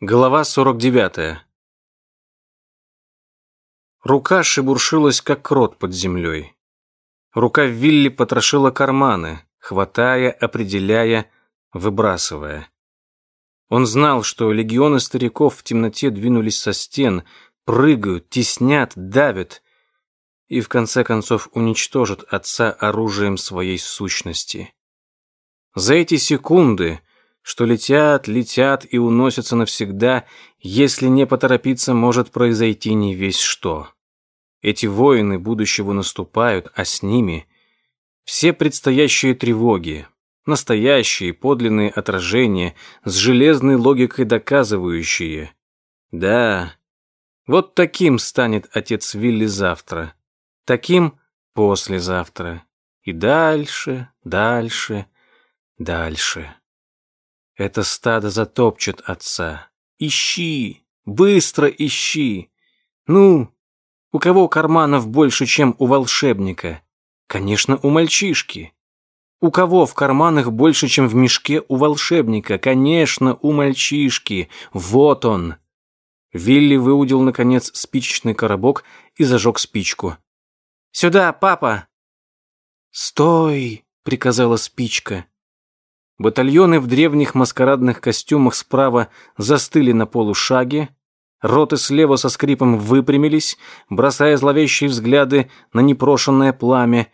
Глава 49. Рука шебуршилась, как крот под землей. Рука Вилли потрошила карманы, хватая, определяя, выбрасывая. Он знал, что легионы стариков в темноте двинулись со стен, прыгают, теснят, давят и в конце концов уничтожат отца оружием своей сущности. За эти секунды что летят, летят и уносятся навсегда, если не поторопиться, может произойти не весь что. Эти воины будущего наступают, а с ними все предстоящие тревоги, настоящие подлинные отражения с железной логикой доказывающие. Да, вот таким станет отец Вилли завтра, таким послезавтра. И дальше, дальше, дальше. Это стадо затопчет отца. Ищи, быстро ищи. Ну, у кого карманов больше, чем у волшебника? Конечно, у мальчишки. У кого в карманах больше, чем в мешке у волшебника? Конечно, у мальчишки. Вот он. Вилли выудил, наконец, спичечный коробок и зажег спичку. «Сюда, папа!» «Стой!» — приказала спичка. Батальоны в древних маскарадных костюмах справа застыли на полушаге, роты слева со скрипом выпрямились, бросая зловещие взгляды на непрошенное пламя,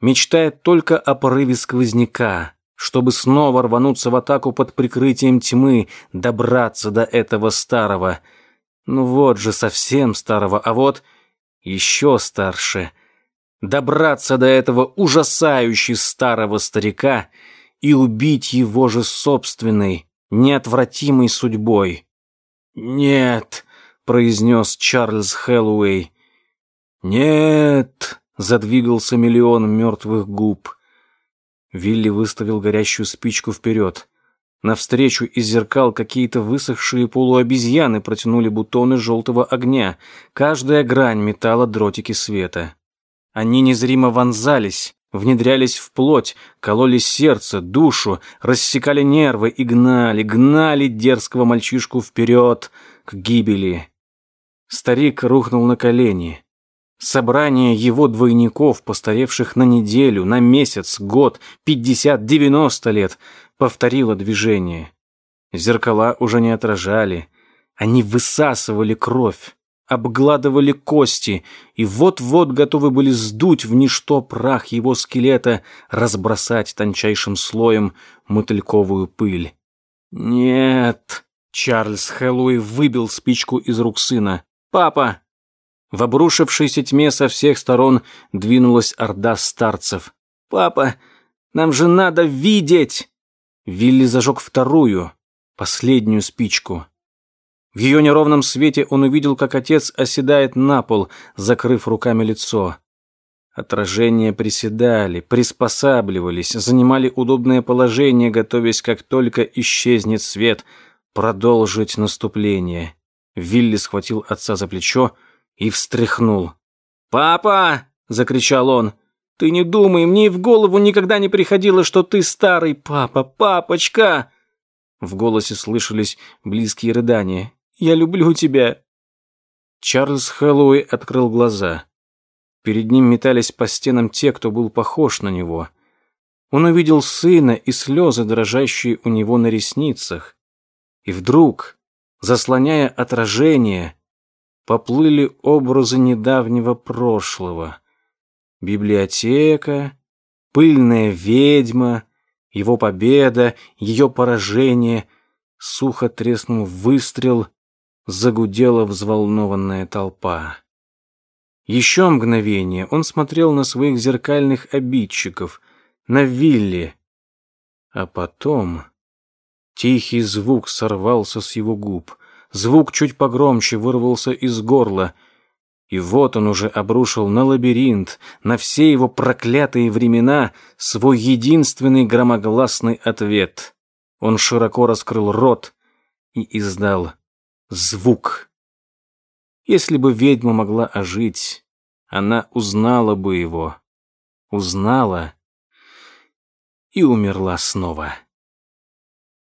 мечтая только о порыве сквозняка, чтобы снова рвануться в атаку под прикрытием тьмы, добраться до этого старого. Ну вот же совсем старого, а вот еще старше. Добраться до этого ужасающе старого старика — и убить его же собственной, неотвратимой судьбой. «Нет», — произнес Чарльз Хэллоуэй. «Нет», — задвигался миллион мертвых губ. Вилли выставил горящую спичку вперед. Навстречу из зеркал какие-то высохшие полуобезьяны протянули бутоны желтого огня. Каждая грань метала дротики света. Они незримо вонзались, внедрялись в плоть, кололи сердце, душу, рассекали нервы и гнали, гнали дерзкого мальчишку вперед, к гибели. Старик рухнул на колени. Собрание его двойников, постаревших на неделю, на месяц, год, пятьдесят, девяносто лет, повторило движение. Зеркала уже не отражали. Они высасывали кровь обгладывали кости и вот-вот готовы были сдуть в ничто прах его скелета, разбросать тончайшим слоем мотыльковую пыль. «Нет!» — Чарльз Хэллоуи выбил спичку из рук сына. «Папа!» В обрушившейся тьме со всех сторон двинулась орда старцев. «Папа, нам же надо видеть!» Вилли зажег вторую, последнюю спичку. В ее неровном свете он увидел, как отец оседает на пол, закрыв руками лицо. Отражения приседали, приспосабливались, занимали удобное положение, готовясь, как только исчезнет свет, продолжить наступление. Вилли схватил отца за плечо и встряхнул. «Папа!» — закричал он. «Ты не думай, мне и в голову никогда не приходило, что ты старый папа, папочка!» В голосе слышались близкие рыдания. Я люблю тебя!» Чарльз Хэллоуэй открыл глаза. Перед ним метались по стенам те, кто был похож на него. Он увидел сына и слезы, дрожащие у него на ресницах. И вдруг, заслоняя отражение, поплыли образы недавнего прошлого. Библиотека, пыльная ведьма, его победа, ее поражение, сухо треснул выстрел — загудела взволнованная толпа. Еще мгновение он смотрел на своих зеркальных обидчиков, на Вилли. А потом тихий звук сорвался с его губ. Звук чуть погромче вырвался из горла. И вот он уже обрушил на лабиринт, на все его проклятые времена свой единственный громогласный ответ. Он широко раскрыл рот и издал звук. Если бы ведьма могла ожить, она узнала бы его. Узнала и умерла снова.